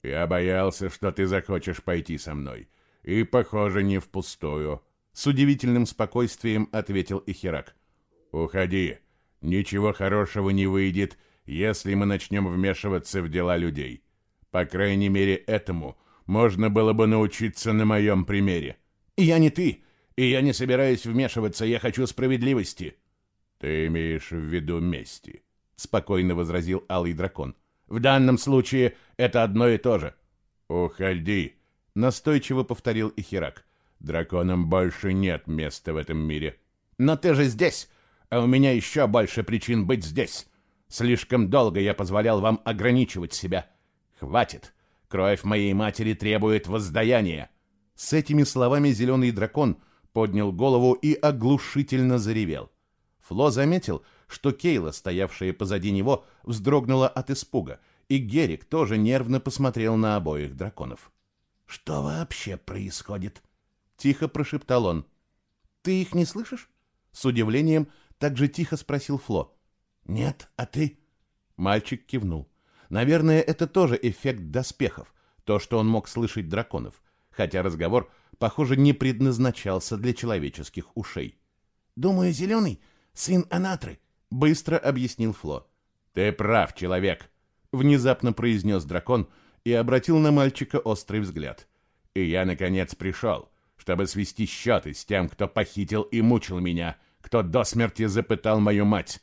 «Я боялся, что ты захочешь пойти со мной. И, похоже, не впустую», — с удивительным спокойствием ответил Ихирак. «Уходи. Ничего хорошего не выйдет, если мы начнем вмешиваться в дела людей. По крайней мере, этому можно было бы научиться на моем примере. Я не ты, и я не собираюсь вмешиваться, я хочу справедливости. Ты имеешь в виду мести, спокойно возразил Алый Дракон. В данном случае это одно и то же. Уходи, настойчиво повторил Ихирак. Драконам больше нет места в этом мире. Но ты же здесь, а у меня еще больше причин быть здесь. Слишком долго я позволял вам ограничивать себя. Хватит. Кровь моей матери требует воздаяния. С этими словами зеленый дракон поднял голову и оглушительно заревел. Фло заметил, что Кейла, стоявшая позади него, вздрогнула от испуга, и Герик тоже нервно посмотрел на обоих драконов. «Что вообще происходит?» — тихо прошептал он. «Ты их не слышишь?» С удивлением так же тихо спросил Фло. «Нет, а ты?» Мальчик кивнул. Наверное, это тоже эффект доспехов, то, что он мог слышать драконов, хотя разговор, похоже, не предназначался для человеческих ушей. «Думаю, Зеленый — сын Анатры», — быстро объяснил Фло. «Ты прав, человек», — внезапно произнес дракон и обратил на мальчика острый взгляд. «И я, наконец, пришел, чтобы свести счеты с тем, кто похитил и мучил меня, кто до смерти запытал мою мать».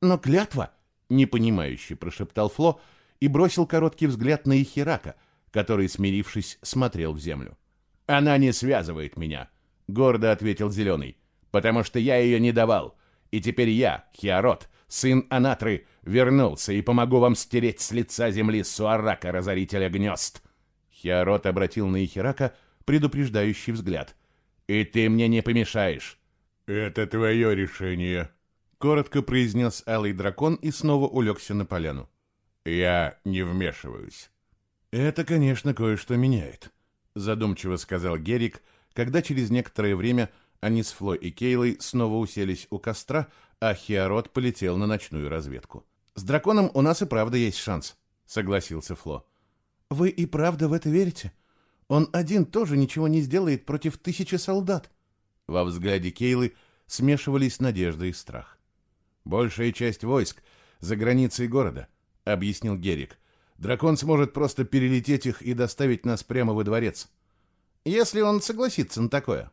«Но клятва!» непонимающе прошептал Фло и бросил короткий взгляд на Ихирака, который, смирившись, смотрел в землю. «Она не связывает меня», — гордо ответил Зеленый, «потому что я ее не давал, и теперь я, Хиарот, сын Анатры, вернулся и помогу вам стереть с лица земли Суарака, разорителя гнезд». Хиарот обратил на Ихирака предупреждающий взгляд. «И ты мне не помешаешь». «Это твое решение», Коротко произнес Алый Дракон и снова улегся на поляну. «Я не вмешиваюсь». «Это, конечно, кое-что меняет», — задумчиво сказал Герик, когда через некоторое время они с Фло и Кейлой снова уселись у костра, а Хиарот полетел на ночную разведку. «С драконом у нас и правда есть шанс», — согласился Фло. «Вы и правда в это верите? Он один тоже ничего не сделает против тысячи солдат». Во взгляде Кейлы смешивались надежда и страх. Большая часть войск за границей города, объяснил Герик. Дракон сможет просто перелететь их и доставить нас прямо во дворец. Если он согласится на такое.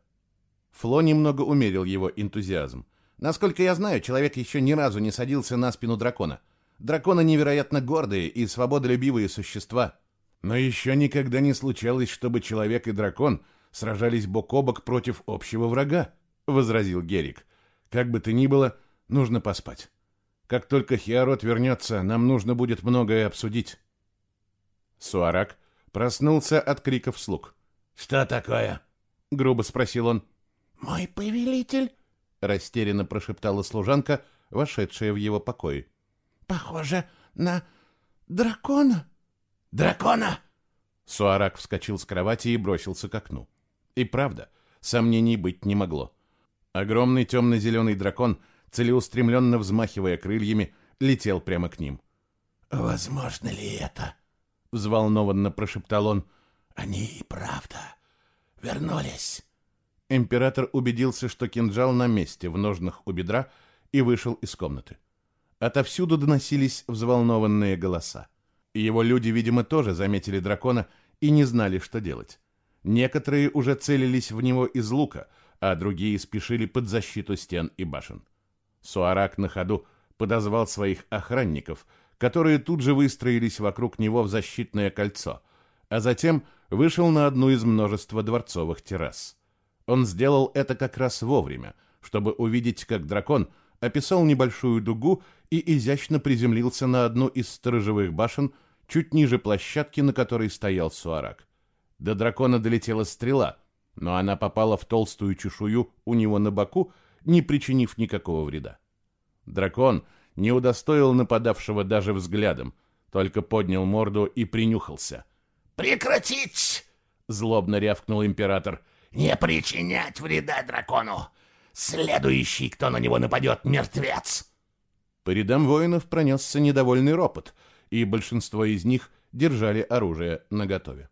Фло немного умерил его энтузиазм. Насколько я знаю, человек еще ни разу не садился на спину дракона. Драконы невероятно гордые и свободолюбивые существа. Но еще никогда не случалось, чтобы человек и дракон сражались бок о бок против общего врага, — возразил Герик. Как бы то ни было, Нужно поспать. Как только Хиарот вернется, нам нужно будет многое обсудить. Суарак проснулся от криков слуг. «Что такое?» — грубо спросил он. «Мой повелитель?» — растерянно прошептала служанка, вошедшая в его покои. «Похоже на дракона». «Дракона!» Суарак вскочил с кровати и бросился к окну. И правда, сомнений быть не могло. Огромный темно-зеленый дракон — целеустремленно взмахивая крыльями, летел прямо к ним. «Возможно ли это?» — взволнованно прошептал он. «Они и правда вернулись». Император убедился, что кинжал на месте, в ножнах у бедра, и вышел из комнаты. Отовсюду доносились взволнованные голоса. Его люди, видимо, тоже заметили дракона и не знали, что делать. Некоторые уже целились в него из лука, а другие спешили под защиту стен и башен. Суарак на ходу подозвал своих охранников, которые тут же выстроились вокруг него в защитное кольцо, а затем вышел на одну из множества дворцовых террас. Он сделал это как раз вовремя, чтобы увидеть, как дракон описал небольшую дугу и изящно приземлился на одну из сторожевых башен чуть ниже площадки, на которой стоял Суарак. До дракона долетела стрела, но она попала в толстую чешую у него на боку не причинив никакого вреда. Дракон не удостоил нападавшего даже взглядом, только поднял морду и принюхался. «Прекратить!» — злобно рявкнул император. Не причинять вреда дракону! Следующий, кто на него нападет, мертвец!» По рядам воинов пронесся недовольный ропот, и большинство из них держали оружие наготове.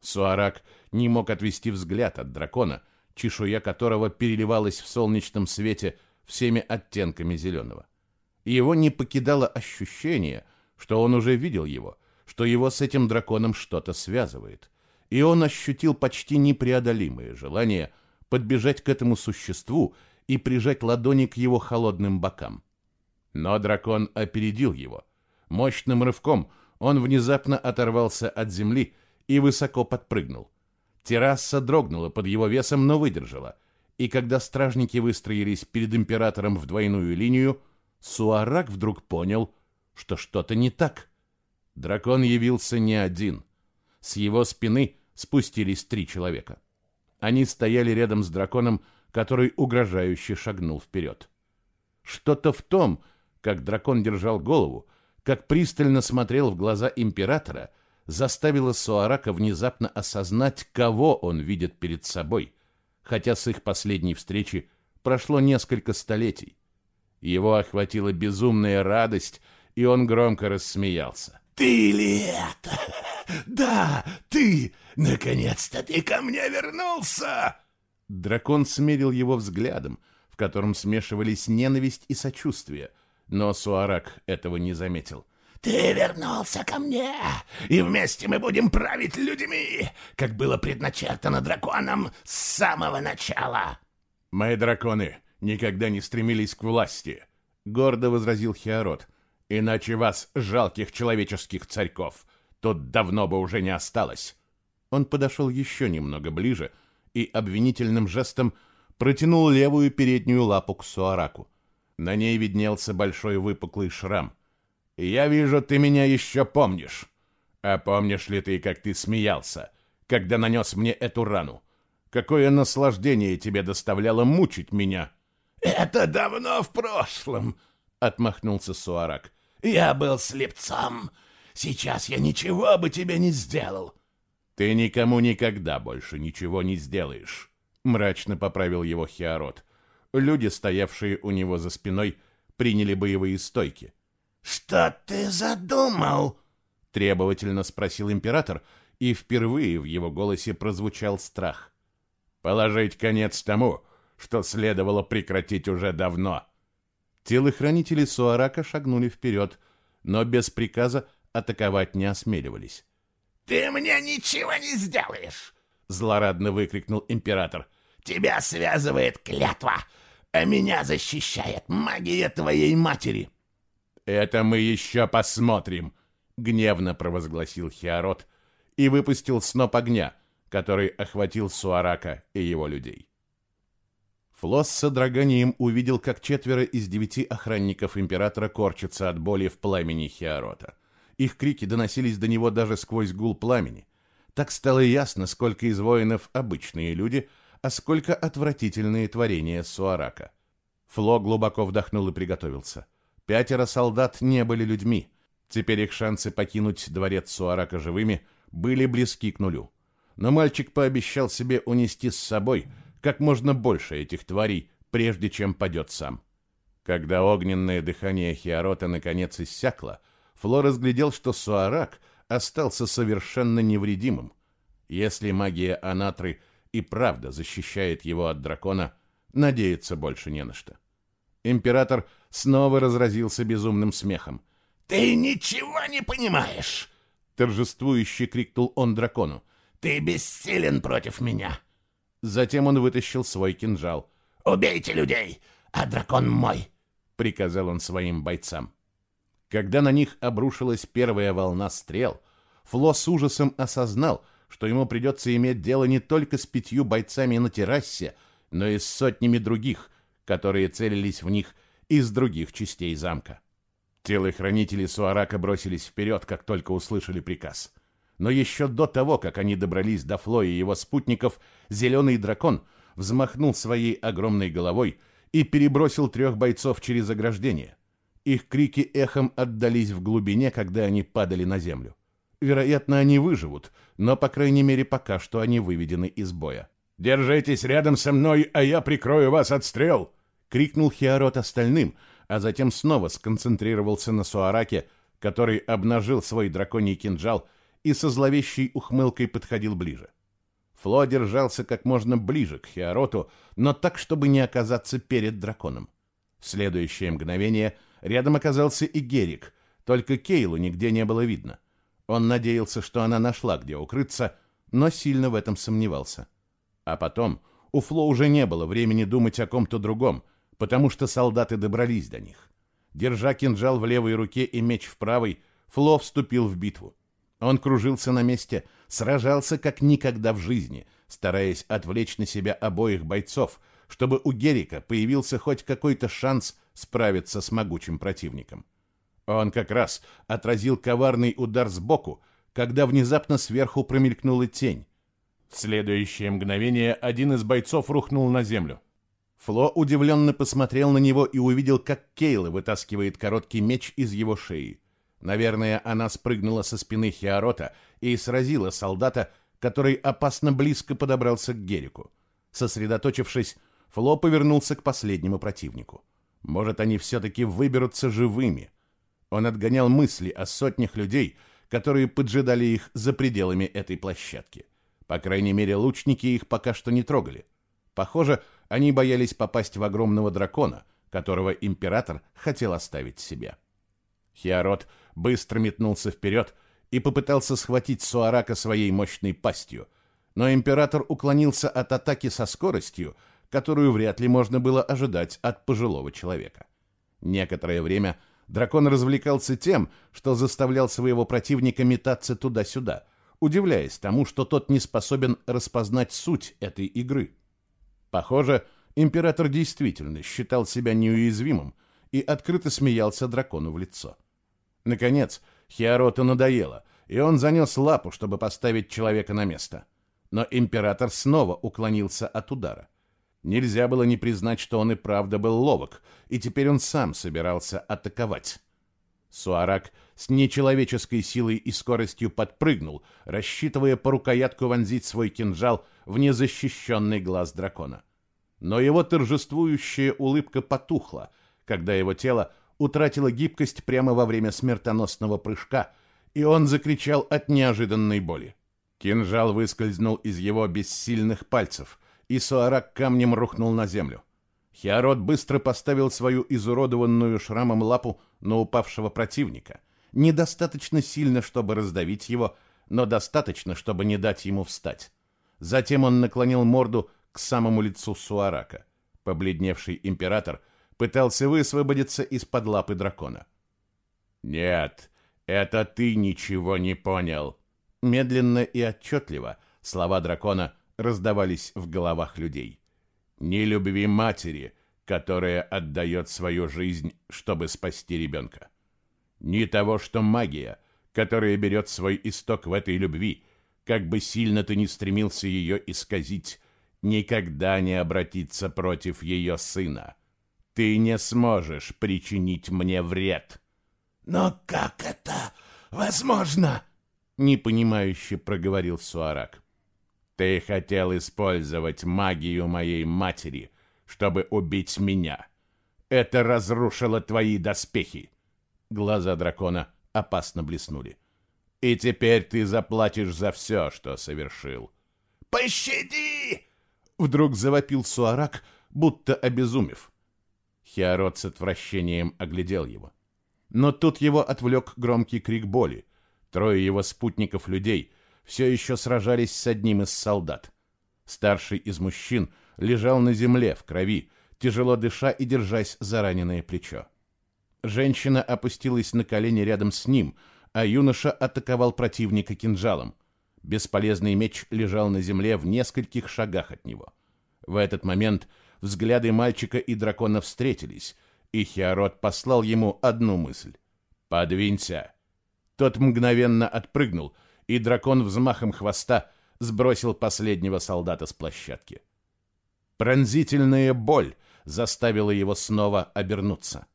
Суарак не мог отвести взгляд от дракона, чешуя которого переливалась в солнечном свете всеми оттенками зеленого. Его не покидало ощущение, что он уже видел его, что его с этим драконом что-то связывает, и он ощутил почти непреодолимое желание подбежать к этому существу и прижать ладони к его холодным бокам. Но дракон опередил его. Мощным рывком он внезапно оторвался от земли и высоко подпрыгнул. Терраса дрогнула под его весом, но выдержала. И когда стражники выстроились перед императором в двойную линию, Суарак вдруг понял, что что-то не так. Дракон явился не один. С его спины спустились три человека. Они стояли рядом с драконом, который угрожающе шагнул вперед. Что-то в том, как дракон держал голову, как пристально смотрел в глаза императора, заставило Суарака внезапно осознать, кого он видит перед собой, хотя с их последней встречи прошло несколько столетий. Его охватила безумная радость, и он громко рассмеялся. «Ты ли это? Да, ты! Наконец-то ты ко мне вернулся!» Дракон смерил его взглядом, в котором смешивались ненависть и сочувствие, но Суарак этого не заметил. «Ты вернулся ко мне, и вместе мы будем править людьми, как было предначертано драконом с самого начала!» «Мои драконы никогда не стремились к власти», — гордо возразил Хиарот. «Иначе вас, жалких человеческих царьков, тут давно бы уже не осталось». Он подошел еще немного ближе и обвинительным жестом протянул левую переднюю лапу к Суараку. На ней виднелся большой выпуклый шрам. «Я вижу, ты меня еще помнишь. А помнишь ли ты, как ты смеялся, когда нанес мне эту рану? Какое наслаждение тебе доставляло мучить меня!» «Это давно в прошлом», — отмахнулся Суарак. «Я был слепцом. Сейчас я ничего бы тебе не сделал». «Ты никому никогда больше ничего не сделаешь», — мрачно поправил его Хиарот. Люди, стоявшие у него за спиной, приняли боевые стойки. «Что ты задумал?» — требовательно спросил император, и впервые в его голосе прозвучал страх. «Положить конец тому, что следовало прекратить уже давно». Телохранители Суарака шагнули вперед, но без приказа атаковать не осмеливались. «Ты мне ничего не сделаешь!» — злорадно выкрикнул император. «Тебя связывает клятва, а меня защищает магия твоей матери!» «Это мы еще посмотрим!» — гневно провозгласил Хиарот и выпустил сноп огня, который охватил Суарака и его людей. Флосс с содроганием увидел, как четверо из девяти охранников императора корчатся от боли в пламени Хиарота. Их крики доносились до него даже сквозь гул пламени. Так стало ясно, сколько из воинов обычные люди, а сколько отвратительные творения Суарака. Фло глубоко вдохнул и приготовился. Пятеро солдат не были людьми. Теперь их шансы покинуть дворец Суарака живыми были близки к нулю. Но мальчик пообещал себе унести с собой – как можно больше этих тварей, прежде чем падет сам. Когда огненное дыхание Хиарота наконец иссякло, Фло разглядел, что Суарак остался совершенно невредимым. Если магия Анатры и правда защищает его от дракона, надеяться больше не на что. Император снова разразился безумным смехом. «Ты ничего не понимаешь!» Торжествующе крикнул он дракону. «Ты бессилен против меня!» Затем он вытащил свой кинжал. «Убейте людей, а дракон мой!» — приказал он своим бойцам. Когда на них обрушилась первая волна стрел, Фло с ужасом осознал, что ему придется иметь дело не только с пятью бойцами на террасе, но и с сотнями других, которые целились в них из других частей замка. Телохранители Суарака бросились вперед, как только услышали приказ — но еще до того, как они добрались до Фло и его спутников, зеленый дракон взмахнул своей огромной головой и перебросил трех бойцов через ограждение. Их крики эхом отдались в глубине, когда они падали на землю. Вероятно, они выживут, но, по крайней мере, пока что они выведены из боя. «Держитесь рядом со мной, а я прикрою вас от стрел!» — крикнул Хиарот остальным, а затем снова сконцентрировался на Суараке, который обнажил свой драконий кинжал и со зловещей ухмылкой подходил ближе. Фло держался как можно ближе к Хиароту, но так, чтобы не оказаться перед драконом. В следующее мгновение рядом оказался и Герик, только Кейлу нигде не было видно. Он надеялся, что она нашла, где укрыться, но сильно в этом сомневался. А потом у Фло уже не было времени думать о ком-то другом, потому что солдаты добрались до них. Держа кинжал в левой руке и меч в правой, Фло вступил в битву. Он кружился на месте, сражался как никогда в жизни, стараясь отвлечь на себя обоих бойцов, чтобы у Герика появился хоть какой-то шанс справиться с могучим противником. Он как раз отразил коварный удар сбоку, когда внезапно сверху промелькнула тень. В следующее мгновение один из бойцов рухнул на землю. Фло удивленно посмотрел на него и увидел, как Кейла вытаскивает короткий меч из его шеи. Наверное, она спрыгнула со спины Хиарота и сразила солдата, который опасно близко подобрался к Герику. Сосредоточившись, Фло повернулся к последнему противнику. Может, они все-таки выберутся живыми. Он отгонял мысли о сотнях людей, которые поджидали их за пределами этой площадки. По крайней мере, лучники их пока что не трогали. Похоже, они боялись попасть в огромного дракона, которого император хотел оставить себе. Хиарот быстро метнулся вперед и попытался схватить Суарака своей мощной пастью, но император уклонился от атаки со скоростью, которую вряд ли можно было ожидать от пожилого человека. Некоторое время дракон развлекался тем, что заставлял своего противника метаться туда-сюда, удивляясь тому, что тот не способен распознать суть этой игры. Похоже, император действительно считал себя неуязвимым и открыто смеялся дракону в лицо. Наконец, Хиароту надоело, и он занес лапу, чтобы поставить человека на место. Но император снова уклонился от удара. Нельзя было не признать, что он и правда был ловок, и теперь он сам собирался атаковать. Суарак с нечеловеческой силой и скоростью подпрыгнул, рассчитывая по рукоятку вонзить свой кинжал в незащищенный глаз дракона. Но его торжествующая улыбка потухла, когда его тело утратила гибкость прямо во время смертоносного прыжка, и он закричал от неожиданной боли. Кинжал выскользнул из его бессильных пальцев, и Суарак камнем рухнул на землю. Хиарот быстро поставил свою изуродованную шрамом лапу на упавшего противника, недостаточно сильно, чтобы раздавить его, но достаточно, чтобы не дать ему встать. Затем он наклонил морду к самому лицу Суарака. Побледневший император — пытался высвободиться из-под лапы дракона. «Нет, это ты ничего не понял!» Медленно и отчетливо слова дракона раздавались в головах людей. «Ни любви матери, которая отдает свою жизнь, чтобы спасти ребенка. Ни того, что магия, которая берет свой исток в этой любви, как бы сильно ты ни стремился ее исказить, никогда не обратится против ее сына. Ты не сможешь причинить мне вред. Но как это возможно? непонимающе проговорил Суарак. Ты хотел использовать магию моей матери, чтобы убить меня. Это разрушило твои доспехи. Глаза дракона опасно блеснули. И теперь ты заплатишь за все, что совершил. Пощади! Вдруг завопил Суарак, будто обезумев. Хиарот с отвращением оглядел его. Но тут его отвлек громкий крик боли. Трое его спутников-людей все еще сражались с одним из солдат. Старший из мужчин лежал на земле в крови, тяжело дыша и держась за раненое плечо. Женщина опустилась на колени рядом с ним, а юноша атаковал противника кинжалом. Бесполезный меч лежал на земле в нескольких шагах от него. В этот момент взгляды мальчика и дракона встретились, и Хиарот послал ему одну мысль. «Подвинься!» Тот мгновенно отпрыгнул, и дракон взмахом хвоста сбросил последнего солдата с площадки. Пронзительная боль заставила его снова обернуться.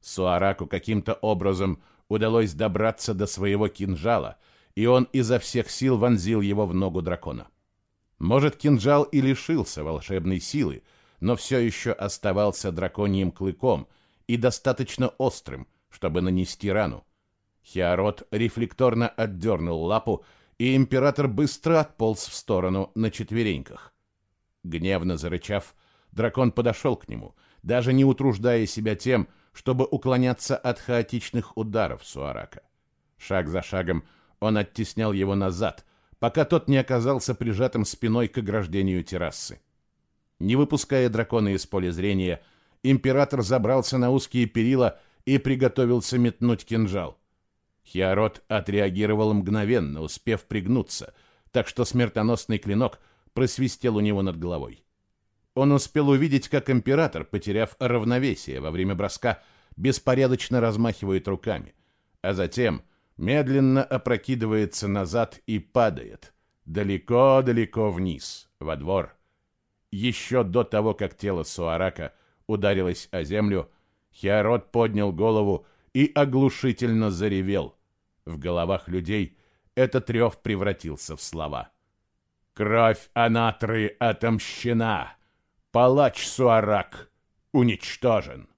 Суараку каким-то образом удалось добраться до своего кинжала, и он изо всех сил вонзил его в ногу дракона. Может, кинжал и лишился волшебной силы, но все еще оставался драконьим клыком и достаточно острым, чтобы нанести рану. Хиарот рефлекторно отдернул лапу, и император быстро отполз в сторону на четвереньках. Гневно зарычав, дракон подошел к нему, даже не утруждая себя тем, чтобы уклоняться от хаотичных ударов Суарака. Шаг за шагом он оттеснял его назад, пока тот не оказался прижатым спиной к ограждению террасы. Не выпуская дракона из поля зрения, император забрался на узкие перила и приготовился метнуть кинжал. Хиарот отреагировал мгновенно, успев пригнуться, так что смертоносный клинок просвистел у него над головой. Он успел увидеть, как император, потеряв равновесие во время броска, беспорядочно размахивает руками, а затем медленно опрокидывается назад и падает, далеко-далеко вниз, во двор. Еще до того, как тело Суарака ударилось о землю, Хиарот поднял голову и оглушительно заревел. В головах людей этот рев превратился в слова. «Кровь Анатры отомщена! Палач Суарак уничтожен!»